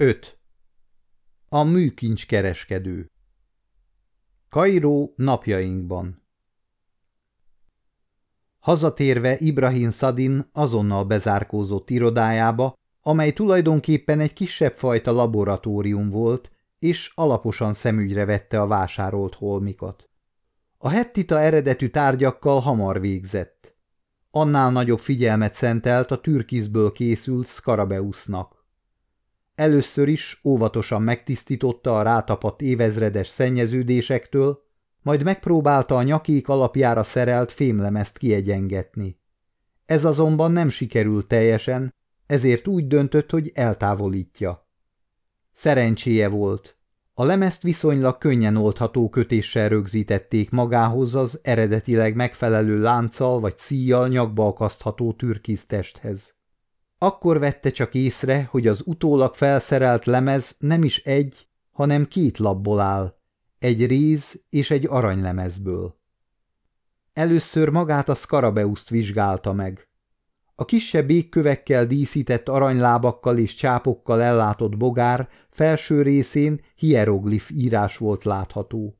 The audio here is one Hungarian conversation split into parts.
5. A műkincs kereskedő Kairó napjainkban Hazatérve Ibrahim Szadin azonnal bezárkózott irodájába, amely tulajdonképpen egy kisebb fajta laboratórium volt, és alaposan szemügyre vette a vásárolt holmikat. A hettita eredetű tárgyakkal hamar végzett. Annál nagyobb figyelmet szentelt a türkizből készült Skarabeusznak. Először is óvatosan megtisztította a rátapadt évezredes szennyeződésektől, majd megpróbálta a nyakék alapjára szerelt fémlemezt kiegyengetni. Ez azonban nem sikerült teljesen, ezért úgy döntött, hogy eltávolítja. Szerencséje volt. A lemezt viszonylag könnyen oldható kötéssel rögzítették magához az eredetileg megfelelő lánccal vagy szíjjal nyakba akasztható türkisztesthez. Akkor vette csak észre, hogy az utólag felszerelt lemez nem is egy, hanem két labból áll, egy réz és egy aranylemezből. Először magát a Skarabeuszt vizsgálta meg. A kisebb égkövekkel díszített aranylábakkal és csápokkal ellátott bogár felső részén hieroglif írás volt látható.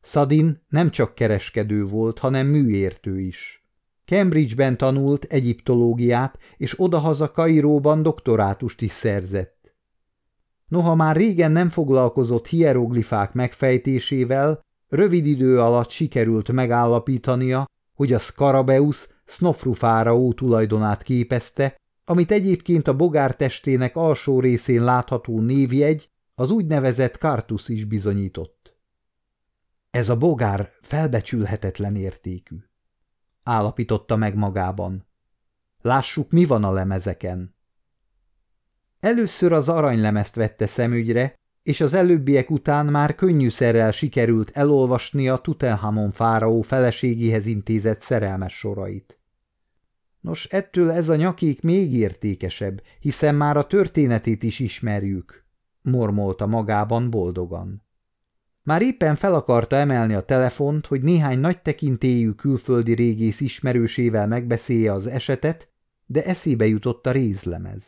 Szadin nem csak kereskedő volt, hanem műértő is. Cambridge-ben tanult egyiptológiát, és odahaza Kairóban doktorátust is szerzett. Noha már régen nem foglalkozott hieroglifák megfejtésével, rövid idő alatt sikerült megállapítania, hogy a Skarabeusz Snofru fáraó tulajdonát képezte, amit egyébként a bogár testének alsó részén látható névjegy, az úgynevezett kartusz is bizonyított. Ez a bogár felbecsülhetetlen értékű állapította meg magában. Lássuk, mi van a lemezeken. Először az aranylemezt vette szemügyre, és az előbbiek után már könnyűszerrel sikerült elolvasni a Tutenhamon fáraó feleségéhez intézett szerelmes sorait. Nos, ettől ez a nyakék még értékesebb, hiszen már a történetét is ismerjük, mormolta magában boldogan. Már éppen fel akarta emelni a telefont, hogy néhány nagy tekintélyű külföldi régész ismerősével megbeszélje az esetet, de eszébe jutott a rézlemez.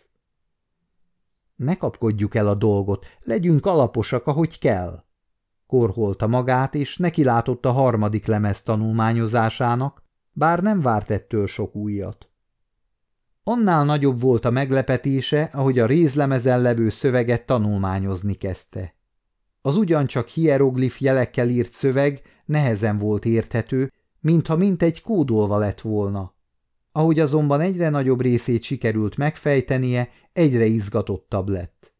Ne kapkodjuk el a dolgot, legyünk alaposak, ahogy kell. Korholta magát, és nekilátott a harmadik lemez tanulmányozásának, bár nem várt ettől sok újat. Annál nagyobb volt a meglepetése, ahogy a rézlemezen levő szöveget tanulmányozni kezdte. Az ugyancsak hieroglif jelekkel írt szöveg nehezen volt érthető, mintha mintegy kódolva lett volna. Ahogy azonban egyre nagyobb részét sikerült megfejtenie, egyre izgatottabb lett.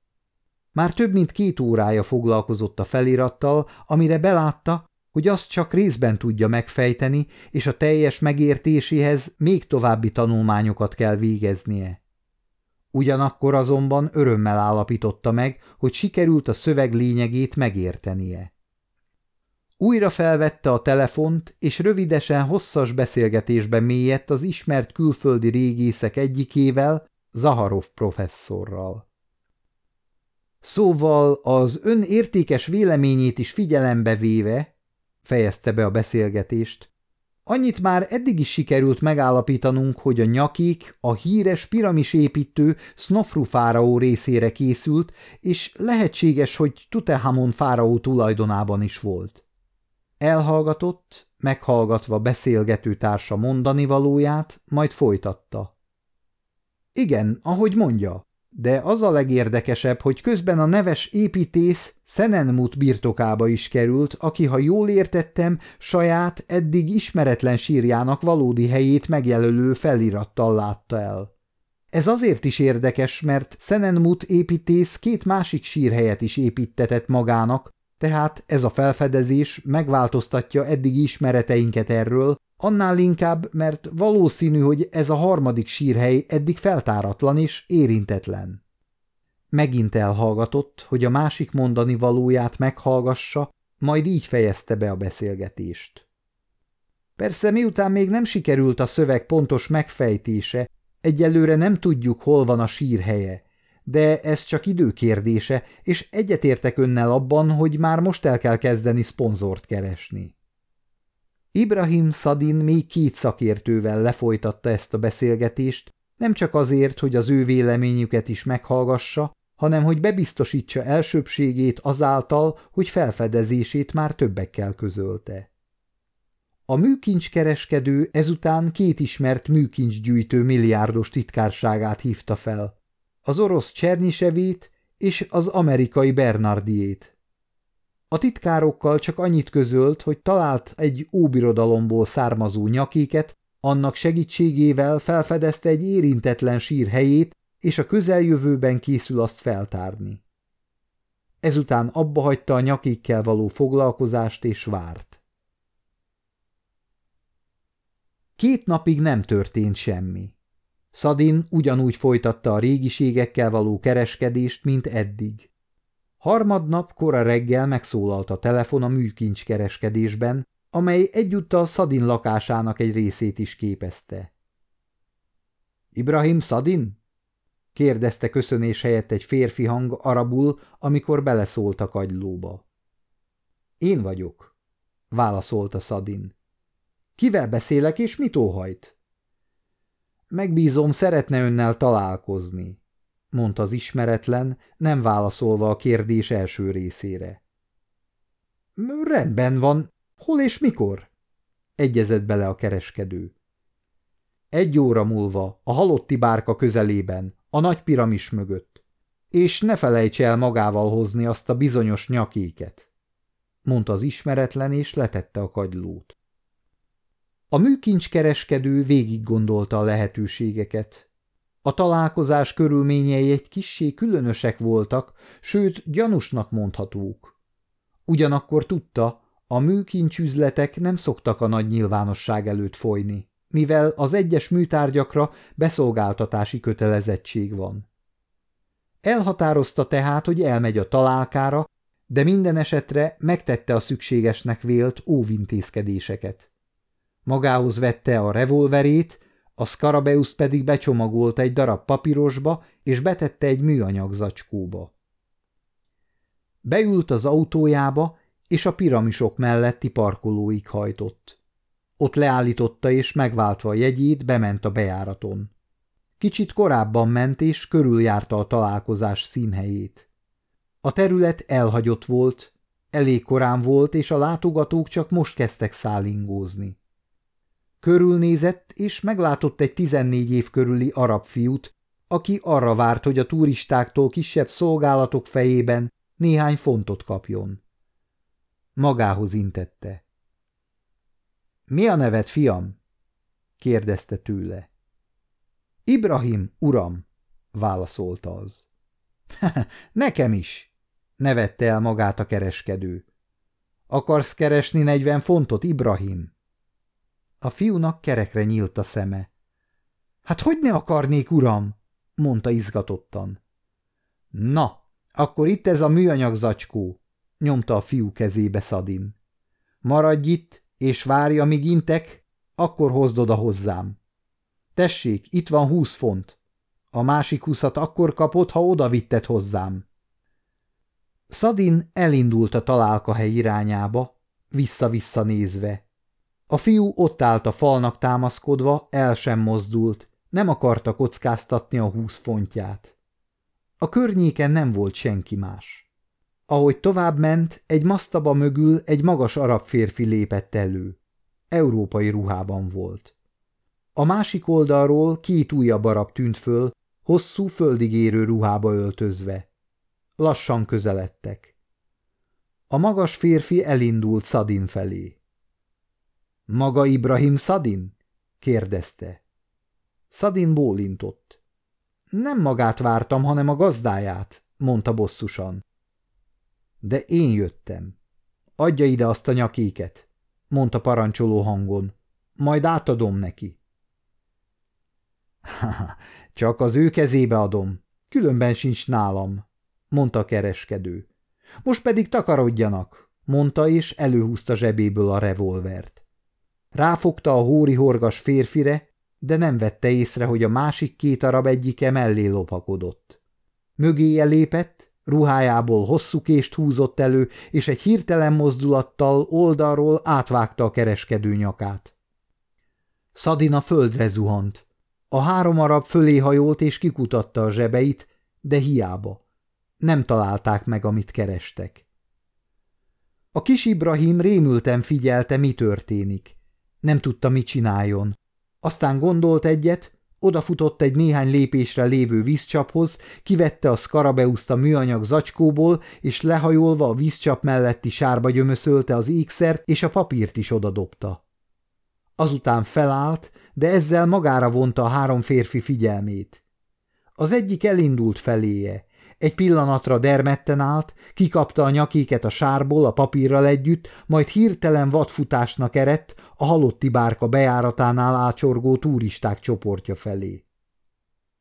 Már több mint két órája foglalkozott a felirattal, amire belátta, hogy azt csak részben tudja megfejteni, és a teljes megértéséhez még további tanulmányokat kell végeznie. Ugyanakkor azonban örömmel állapította meg, hogy sikerült a szöveg lényegét megértenie. Újra felvette a telefont, és rövidesen hosszas beszélgetésbe mélyedt az ismert külföldi régészek egyikével, Zaharov professzorral. Szóval az ön értékes véleményét is figyelembe véve, fejezte be a beszélgetést, Annyit már eddig is sikerült megállapítanunk, hogy a nyakik a híres piramisépítő Snofru fáraó részére készült, és lehetséges, hogy Tutehamon fáraó tulajdonában is volt. Elhallgatott, meghallgatva beszélgető társa mondani valóját, majd folytatta. Igen, ahogy mondja, de az a legérdekesebb, hogy közben a neves építész Szenenmut birtokába is került, aki, ha jól értettem, saját, eddig ismeretlen sírjának valódi helyét megjelölő felirattal látta el. Ez azért is érdekes, mert Szenenmut építész két másik sírhelyet is építetett magának, tehát ez a felfedezés megváltoztatja eddig ismereteinket erről, Annál inkább, mert valószínű, hogy ez a harmadik sírhely eddig feltáratlan és érintetlen. Megint elhallgatott, hogy a másik mondani valóját meghallgassa, majd így fejezte be a beszélgetést. Persze miután még nem sikerült a szöveg pontos megfejtése, egyelőre nem tudjuk, hol van a sírhelye, de ez csak időkérdése, és egyetértek önnel abban, hogy már most el kell kezdeni szponzort keresni. Ibrahim Szadin még két szakértővel lefolytatta ezt a beszélgetést, nem csak azért, hogy az ő véleményüket is meghallgassa, hanem hogy bebiztosítsa elsőbségét azáltal, hogy felfedezését már többekkel közölte. A műkincskereskedő ezután két ismert műkincsgyűjtő milliárdos titkárságát hívta fel, az orosz Csernyisevét és az amerikai Bernardiét. A titkárokkal csak annyit közölt, hogy talált egy óbirodalomból származó nyakéket, annak segítségével felfedezte egy érintetlen sír helyét, és a közeljövőben készül azt feltárni. Ezután abba hagyta a nyakékkel való foglalkozást és várt. Két napig nem történt semmi. Szadin ugyanúgy folytatta a régiségekkel való kereskedést, mint eddig. Harmadnap kora reggel megszólalt a telefon a műkincs kereskedésben, amely egyúttal Szadin lakásának egy részét is képezte. – Ibrahim Szadin? – kérdezte köszönés helyett egy férfi hang arabul, amikor beleszólt a kagylóba. – Én vagyok – válaszolta Szadin. – Kivel beszélek és mit óhajt? – Megbízom, szeretne önnel találkozni – mondta az ismeretlen, nem válaszolva a kérdés első részére. – Rendben van, Hol és mikor? Egyezett bele a kereskedő. Egy óra múlva, a halotti bárka közelében, a nagy piramis mögött. És ne felejts el magával hozni azt a bizonyos nyakéket, mondta az ismeretlen, és letette a kagylót. A műkincskereskedő végig gondolta a lehetőségeket. A találkozás körülményei egy kissé különösek voltak, sőt, gyanúsnak mondhatók. Ugyanakkor tudta, a műkincsüzletek nem szoktak a nagy nyilvánosság előtt folyni, mivel az egyes műtárgyakra beszolgáltatási kötelezettség van. Elhatározta tehát, hogy elmegy a találkára, de minden esetre megtette a szükségesnek vélt óvintézkedéseket. Magához vette a revolverét, a Scarabeus pedig becsomagolta egy darab papírosba, és betette egy műanyag zacskóba. Beült az autójába, és a piramisok melletti parkolóig hajtott. Ott leállította és megváltva a jegyét bement a bejáraton. Kicsit korábban ment és körüljárta a találkozás színhelyét. A terület elhagyott volt, elég korán volt, és a látogatók csak most kezdtek szállingózni. Körülnézett, és meglátott egy tizennégy év körüli arab fiút, aki arra várt, hogy a turistáktól kisebb szolgálatok fejében néhány fontot kapjon. Magához intette. – Mi a neved, fiam? – kérdezte tőle. – Ibrahim, uram – válaszolta az. – Nekem is – nevette el magát a kereskedő. – Akarsz keresni negyven fontot, Ibrahim? A fiúnak kerekre nyílt a szeme. – Hát hogy ne akarnék, uram? – mondta izgatottan. – Na, akkor itt ez a műanyag zacskó nyomta a fiú kezébe Szadin. Maradj itt, és várj, amíg intek, akkor hozd oda hozzám. Tessék, itt van húsz font. A másik húszat akkor kapod, ha oda vitted hozzám. Szadin elindult a találkahely irányába, vissza-vissza nézve. A fiú ott állt a falnak támaszkodva, el sem mozdult, nem akarta kockáztatni a húsz fontját. A környéken nem volt senki más. Ahogy tovább ment, egy masztaba mögül egy magas arab férfi lépett elő. Európai ruhában volt. A másik oldalról két újabb arab tűnt föl, hosszú földigérő ruhába öltözve. Lassan közeledtek. A magas férfi elindult Szadin felé. – Maga Ibrahim Szadin? – kérdezte. Szadin bólintott. – Nem magát vártam, hanem a gazdáját – mondta bosszusan. De én jöttem. Adja ide azt a nyakéket, mondta parancsoló hangon. Majd átadom neki. Csak az ő kezébe adom, különben sincs nálam, mondta a kereskedő. Most pedig takarodjanak, mondta, és előhúzta zsebéből a revolvert. Ráfogta a hóri horgas férfire, de nem vette észre, hogy a másik két arab egyike mellé lopakodott. Mögéje lépett, Ruhájából hosszú kést húzott elő, és egy hirtelen mozdulattal oldalról átvágta a kereskedő nyakát. Szadina földre zuhant. A három arab fölé hajolt és kikutatta a zsebeit, de hiába. Nem találták meg, amit kerestek. A kis Ibrahim rémülten figyelte, mi történik. Nem tudta, mit csináljon. Aztán gondolt egyet, odafutott egy néhány lépésre lévő vízcsaphoz, kivette a skarabeuszt a műanyag zacskóból, és lehajolva a vízcsap melletti sárba gyömöszölte az ékszert, és a papírt is odadobta. Azután felállt, de ezzel magára vonta a három férfi figyelmét. Az egyik elindult feléje. Egy pillanatra dermedten állt, kikapta a nyakéket a sárból a papírral együtt, majd hirtelen vadfutásnak erett a halotti bárka bejáratánál ácsorgó turisták csoportja felé.